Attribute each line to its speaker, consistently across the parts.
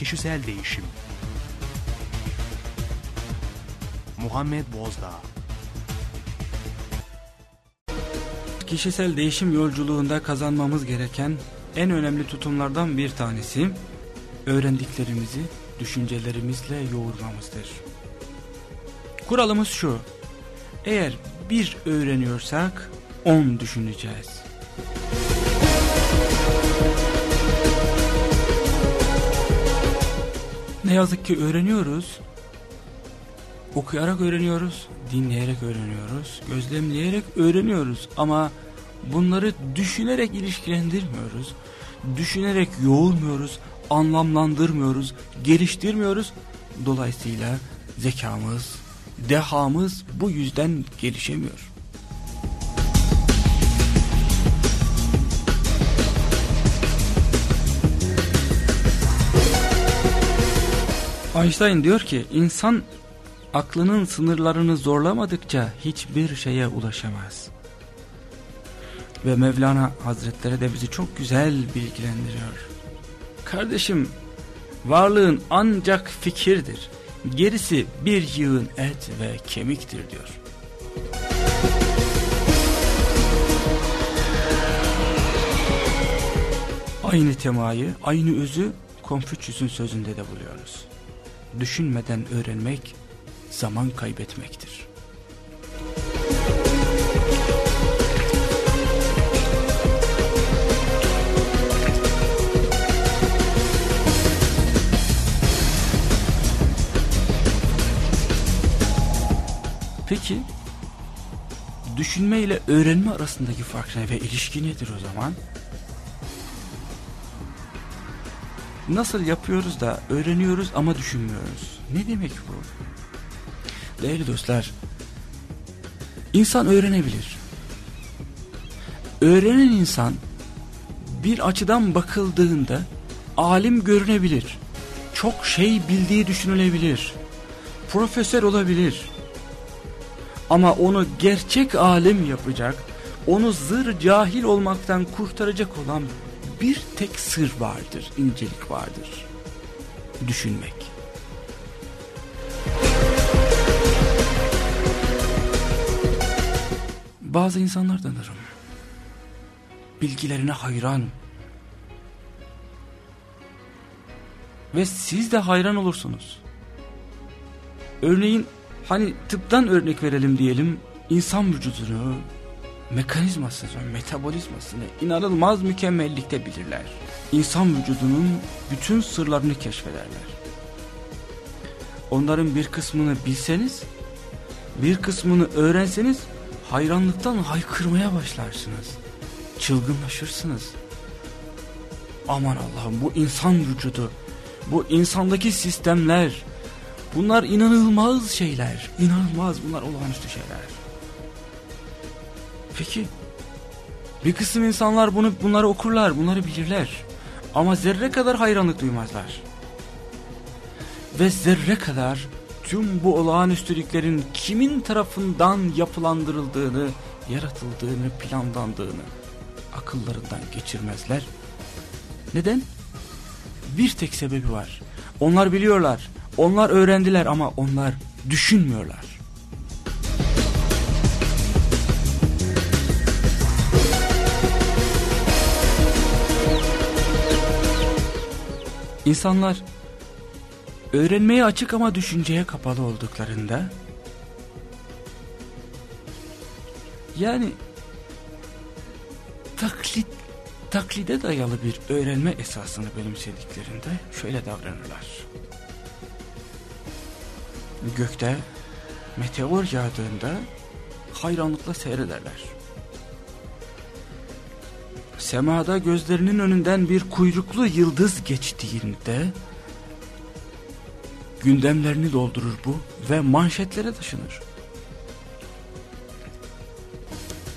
Speaker 1: Kişisel Değişim Muhammed Bozdağ
Speaker 2: Kişisel değişim yolculuğunda kazanmamız gereken en önemli tutumlardan bir tanesi öğrendiklerimizi düşüncelerimizle yoğurmamızdır. Kuralımız şu, eğer bir öğreniyorsak on düşüneceğiz. Ne yazık ki öğreniyoruz, okuyarak öğreniyoruz, dinleyerek öğreniyoruz, gözlemleyerek öğreniyoruz ama bunları düşünerek ilişkilendirmiyoruz, düşünerek yoğurmuyoruz, anlamlandırmıyoruz, geliştirmiyoruz. Dolayısıyla zekamız, dehamız bu yüzden gelişemiyor. Einstein diyor ki insan aklının sınırlarını zorlamadıkça hiçbir şeye ulaşamaz. Ve Mevlana Hazretleri de bizi çok güzel bilgilendiriyor. Kardeşim varlığın ancak fikirdir. Gerisi bir yığın et ve kemiktir diyor. Aynı temayı, aynı özü Konfüçyüs'ün sözünde de buluyoruz. Düşünmeden öğrenmek zaman kaybetmektir. Peki düşünme ile öğrenme arasındaki fark ne ve ilişki nedir o zaman? Nasıl yapıyoruz da öğreniyoruz ama düşünmüyoruz? Ne demek bu? Değerli dostlar, insan öğrenebilir. Öğrenen insan bir açıdan bakıldığında alim görünebilir. Çok şey bildiği düşünülebilir. Profesör olabilir. Ama onu gerçek alim yapacak, onu zır cahil olmaktan kurtaracak olan bir tek sır vardır, incelik vardır. Düşünmek. Bazı insanlar tanırım. Bilgilerine hayran. Ve siz de hayran olursunuz. Örneğin hani tıptan örnek verelim diyelim. insan vücudunu, mekanizmasını, metabolizmasını inanılmaz mükemmellikte bilirler. İnsan vücudunun bütün sırlarını keşfederler. Onların bir kısmını bilseniz, bir kısmını öğrenseniz hayranlıktan haykırmaya başlarsınız. Çılgınlaşırsınız. Aman Allah'ım bu insan vücudu, bu insandaki sistemler, bunlar inanılmaz şeyler. İnanılmaz bunlar olağanüstü şeyler. Peki bir kısım insanlar bunu bunları okurlar, bunları bilirler. Ama zerre kadar hayranlık duymazlar. Ve zerre kadar tüm bu olağanüstülüklerin kimin tarafından yapılandırıldığını, yaratıldığını, planlandığını akıllarından geçirmezler. Neden? Bir tek sebebi var. Onlar biliyorlar, onlar öğrendiler ama onlar düşünmüyorlar. İnsanlar öğrenmeye açık ama düşünceye kapalı olduklarında yani taklit taklide dayalı bir öğrenme esasını benimsediklerinde şöyle davranırlar. Gökte meteor yağdığında hayranlıkla seyrederler. Semada gözlerinin önünden bir kuyruklu yıldız geçtiğinde gündemlerini doldurur bu ve manşetlere taşınır.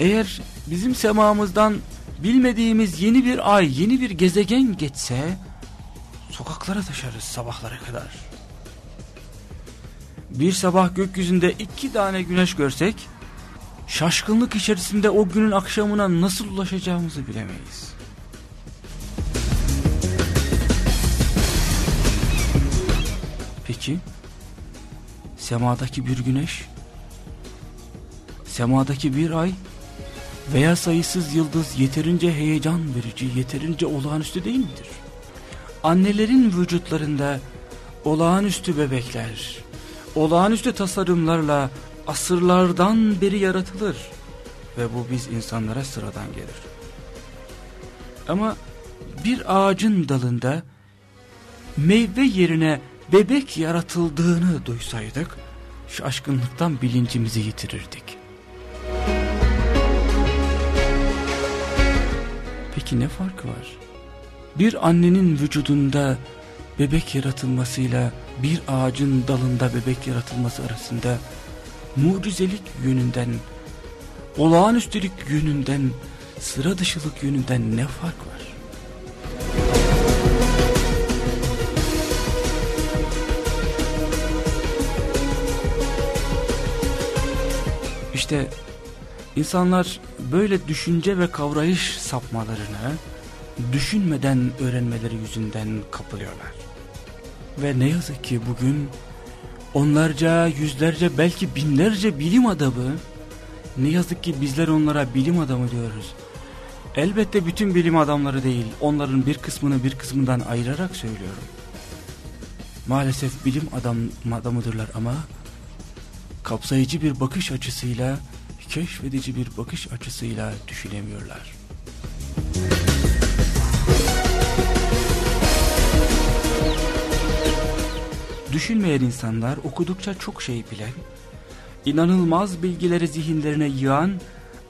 Speaker 2: Eğer bizim semamızdan bilmediğimiz yeni bir ay, yeni bir gezegen geçse sokaklara taşarız sabahlara kadar. Bir sabah gökyüzünde iki tane güneş görsek şaşkınlık içerisinde o günün akşamına nasıl ulaşacağımızı bilemeyiz. Peki semadaki bir güneş, semadaki bir ay veya sayısız yıldız yeterince heyecan verici, yeterince olağanüstü değil midir? Annelerin vücutlarında olağanüstü bebekler, olağanüstü tasarımlarla asırlardan beri yaratılır ve bu biz insanlara sıradan gelir. Ama bir ağacın dalında meyve yerine bebek yaratıldığını duysaydık, şaşkınlıktan bilincimizi yitirirdik. Peki ne farkı var? Bir annenin vücudunda bebek yaratılmasıyla bir ağacın dalında bebek yaratılması arasında mucizelik yönünden, olağanüstülük yönünden, sıra dışılık yönünden ne fark var? İşte insanlar böyle düşünce ve kavrayış sapmalarını düşünmeden öğrenmeleri yüzünden kapılıyorlar. Ve ne yazık ki bugün onlarca, yüzlerce, belki binlerce bilim adamı, ne yazık ki bizler onlara bilim adamı diyoruz. Elbette bütün bilim adamları değil, onların bir kısmını bir kısmından ayırarak söylüyorum. Maalesef bilim adam, adamıdırlar ama kapsayıcı bir bakış açısıyla, keşfedici bir bakış açısıyla düşünemiyorlar. Düşünmeyen insanlar okudukça çok şey bilen, inanılmaz bilgileri zihinlerine yığan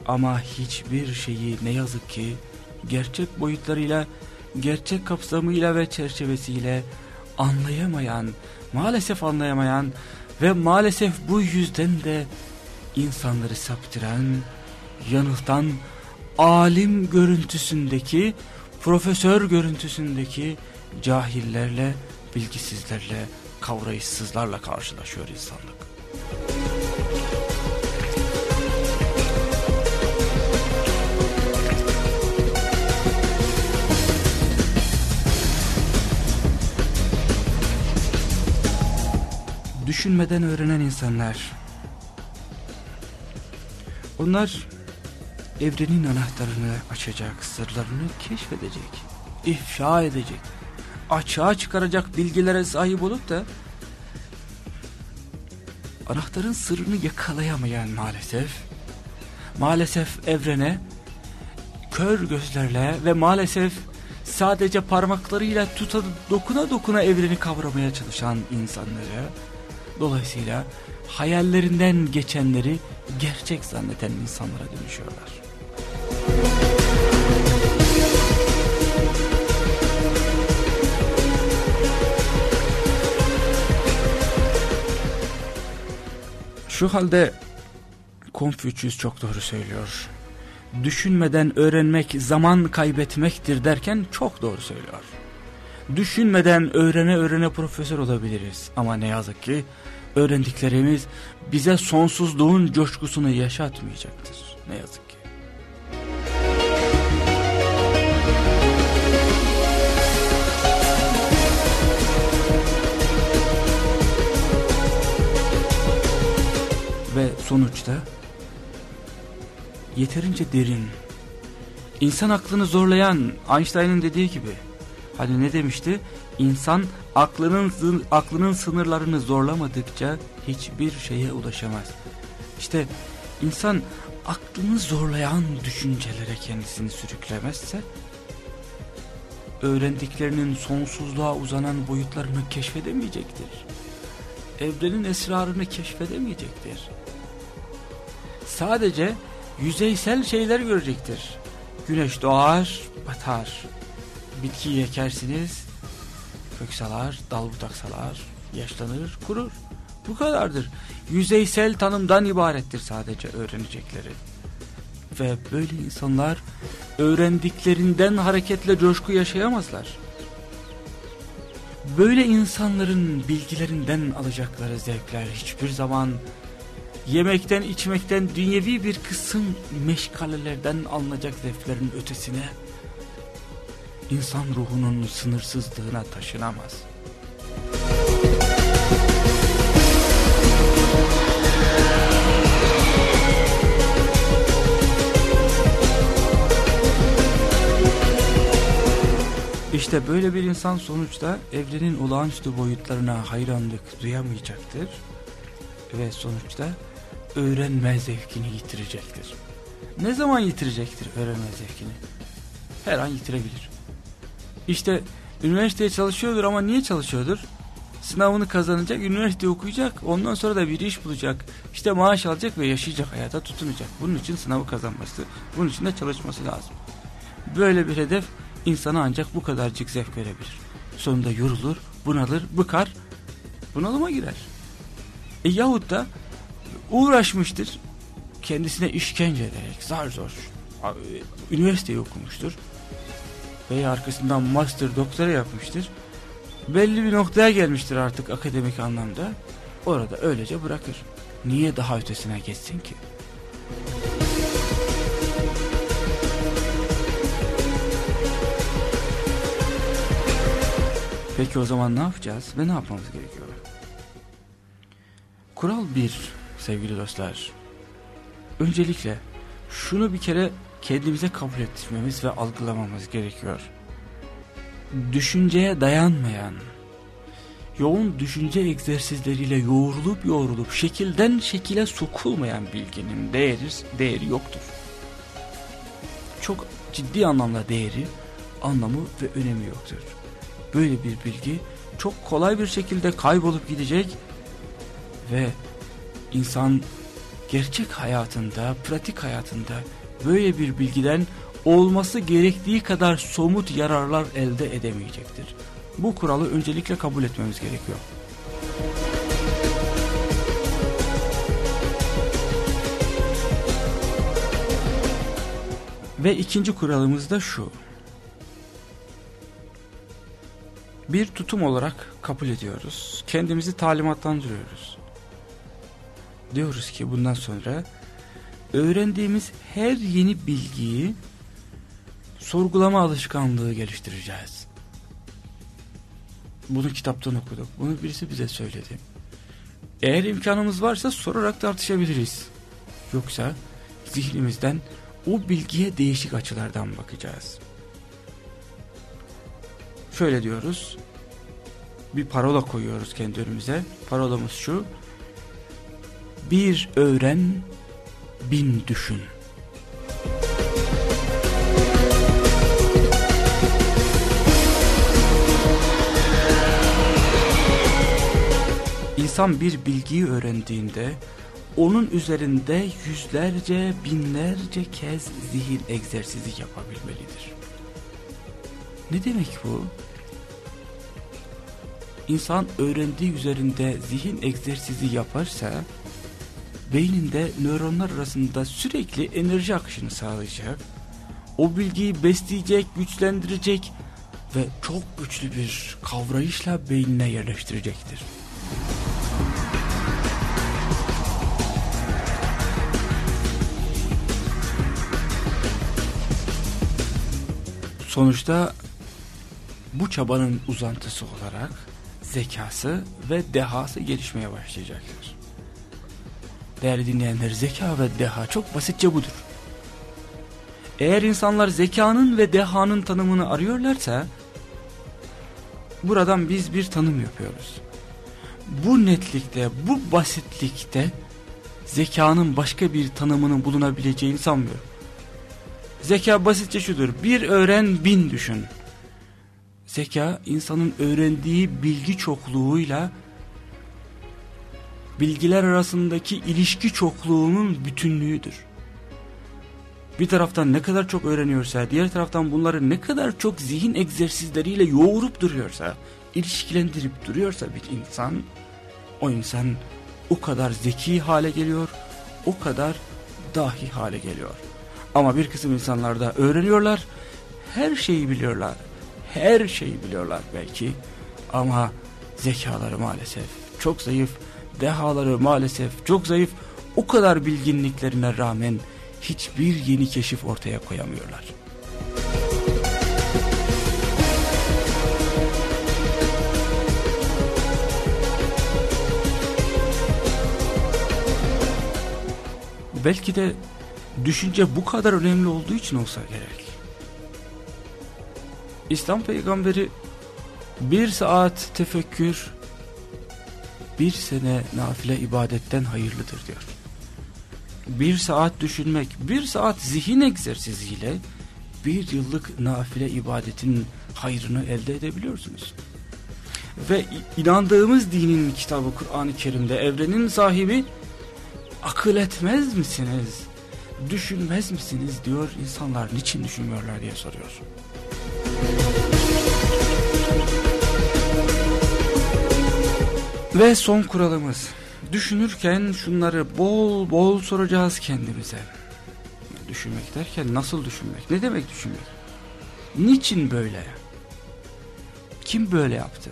Speaker 2: ama hiçbir şeyi ne yazık ki gerçek boyutlarıyla, gerçek kapsamıyla ve çerçevesiyle anlayamayan, maalesef anlayamayan ve maalesef bu yüzden de insanları saptıran, yanıltan, alim görüntüsündeki, profesör görüntüsündeki cahillerle, bilgisizlerle, kavrayışsızlarla karşılaşıyor insanlık. Düşünmeden öğrenen insanlar. Onlar evrenin anahtarını açacak, sırlarını keşfedecek, ifşa edecek açığa çıkaracak bilgilere sahip olup da anahtarın sırrını yakalayamayan maalesef maalesef evrene kör gözlerle ve maalesef sadece parmaklarıyla tuta, dokuna dokuna evreni kavramaya çalışan insanları dolayısıyla hayallerinden geçenleri gerçek zanneden insanlara dönüşüyorlar. Şu halde Konfüçyüs çok doğru söylüyor. Düşünmeden öğrenmek zaman kaybetmektir derken çok doğru söylüyor. Düşünmeden öğrene öğrene profesör olabiliriz ama ne yazık ki öğrendiklerimiz bize sonsuzluğun coşkusunu yaşatmayacaktır. Ne yazık ki. Sonuçta yeterince derin, insan aklını zorlayan Einstein'ın dediği gibi hani ne demişti? İnsan aklının aklının sınırlarını zorlamadıkça hiçbir şeye ulaşamaz. İşte insan aklını zorlayan düşüncelere kendisini sürüklemezse öğrendiklerinin sonsuzluğa uzanan boyutlarını keşfedemeyecektir. Evrenin esrarını keşfedemeyecektir sadece yüzeysel şeyler görecektir. Güneş doğar, batar. Bitkiyi ekersiniz, kök salar, dal budak yaşlanır, kurur. Bu kadardır. Yüzeysel tanımdan ibarettir sadece öğrenecekleri. Ve böyle insanlar öğrendiklerinden hareketle coşku yaşayamazlar. Böyle insanların bilgilerinden alacakları zevkler hiçbir zaman yemekten içmekten dünyevi bir kısım meşgalelerden alınacak zevklerin ötesine insan ruhunun sınırsızlığına taşınamaz. İşte böyle bir insan sonuçta evrenin olağanüstü boyutlarına hayranlık duyamayacaktır ve sonuçta öğrenme zevkini yitirecektir. Ne zaman yitirecektir öğrenme zevkini? Her an yitirebilir. İşte üniversiteye çalışıyordur ama niye çalışıyordur? Sınavını kazanacak, üniversite okuyacak, ondan sonra da bir iş bulacak. İşte maaş alacak ve yaşayacak hayata tutunacak. Bunun için sınavı kazanması, bunun için de çalışması lazım. Böyle bir hedef insana ancak bu kadarcık zevk verebilir. Sonunda yorulur, bunalır, bıkar, bunalıma girer. E yahut da uğraşmıştır, kendisine işkence ederek zar zor üniversiteyi okumuştur veya arkasından master doktora yapmıştır. Belli bir noktaya gelmiştir artık akademik anlamda. Orada öylece bırakır. Niye daha ötesine geçsin ki? Peki o zaman ne yapacağız ve ne yapmamız gerekiyor? Kural 1 sevgili dostlar. Öncelikle şunu bir kere kendimize kabul ettirmemiz ve algılamamız gerekiyor. Düşünceye dayanmayan, yoğun düşünce egzersizleriyle yoğrulup yoğrulup şekilden şekile sokulmayan bilginin değeri, değeri yoktur. Çok ciddi anlamda değeri, anlamı ve önemi yoktur. Böyle bir bilgi çok kolay bir şekilde kaybolup gidecek ve insan gerçek hayatında, pratik hayatında böyle bir bilgiden olması gerektiği kadar somut yararlar elde edemeyecektir. Bu kuralı öncelikle kabul etmemiz gerekiyor. Ve ikinci kuralımız da şu. Bir tutum olarak kabul ediyoruz. Kendimizi talimatlandırıyoruz. Diyoruz ki bundan sonra öğrendiğimiz her yeni bilgiyi sorgulama alışkanlığı geliştireceğiz. Bunu kitaptan okuduk. Bunu birisi bize söyledi. Eğer imkanımız varsa sorarak tartışabiliriz. Yoksa zihnimizden o bilgiye değişik açılardan bakacağız. Şöyle diyoruz. Bir parola koyuyoruz kendi önümüze. Parolamız şu. Bir öğren, bin düşün. İnsan bir bilgiyi öğrendiğinde onun üzerinde yüzlerce, binlerce kez zihin egzersizi yapabilmelidir. Ne demek bu? İnsan öğrendiği üzerinde zihin egzersizi yaparsa beyninde nöronlar arasında sürekli enerji akışını sağlayacak. O bilgiyi besleyecek, güçlendirecek ve çok güçlü bir kavrayışla beynine yerleştirecektir. Sonuçta bu çabanın uzantısı olarak zekası ve dehası gelişmeye başlayacaktır. Değerli dinleyenler zeka ve deha çok basitçe budur. Eğer insanlar zekanın ve dehanın tanımını arıyorlarsa buradan biz bir tanım yapıyoruz. Bu netlikte, bu basitlikte zekanın başka bir tanımının bulunabileceğini sanmıyorum. Zeka basitçe şudur. Bir öğren bin düşün. Zeka insanın öğrendiği bilgi çokluğuyla bilgiler arasındaki ilişki çokluğunun bütünlüğüdür. Bir taraftan ne kadar çok öğreniyorsa, diğer taraftan bunları ne kadar çok zihin egzersizleriyle yoğurup duruyorsa, ilişkilendirip duruyorsa bir insan, o insan o kadar zeki hale geliyor, o kadar dahi hale geliyor. Ama bir kısım insanlar da öğreniyorlar, her şeyi biliyorlar, her şeyi biliyorlar belki ama zekaları maalesef çok zayıf, dehaları maalesef çok zayıf. O kadar bilginliklerine rağmen hiçbir yeni keşif ortaya koyamıyorlar. Belki de düşünce bu kadar önemli olduğu için olsa gerek. İslam peygamberi bir saat tefekkür bir sene nafile ibadetten hayırlıdır diyor. Bir saat düşünmek, bir saat zihin egzersiziyle bir yıllık nafile ibadetin hayrını elde edebiliyorsunuz. Ve inandığımız dinin kitabı Kur'an-ı Kerim'de evrenin sahibi akıl etmez misiniz? Düşünmez misiniz diyor insanlar niçin düşünmüyorlar diye soruyor. Ve son kuralımız düşünürken şunları bol bol soracağız kendimize. Düşünmek derken nasıl düşünmek? Ne demek düşünmek? Niçin böyle? Kim böyle yaptı?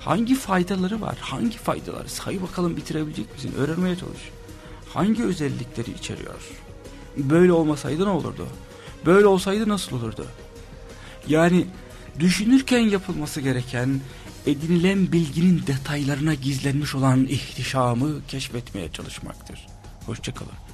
Speaker 2: Hangi faydaları var? Hangi faydaları? Say bakalım bitirebilecek misin? Öğrenmeye çalış. Hangi özellikleri içeriyor? Böyle olmasaydı ne olurdu? Böyle olsaydı nasıl olurdu? Yani düşünürken yapılması gereken edinilen bilginin detaylarına gizlenmiş olan ihtişamı keşfetmeye çalışmaktır. Hoşçakalın.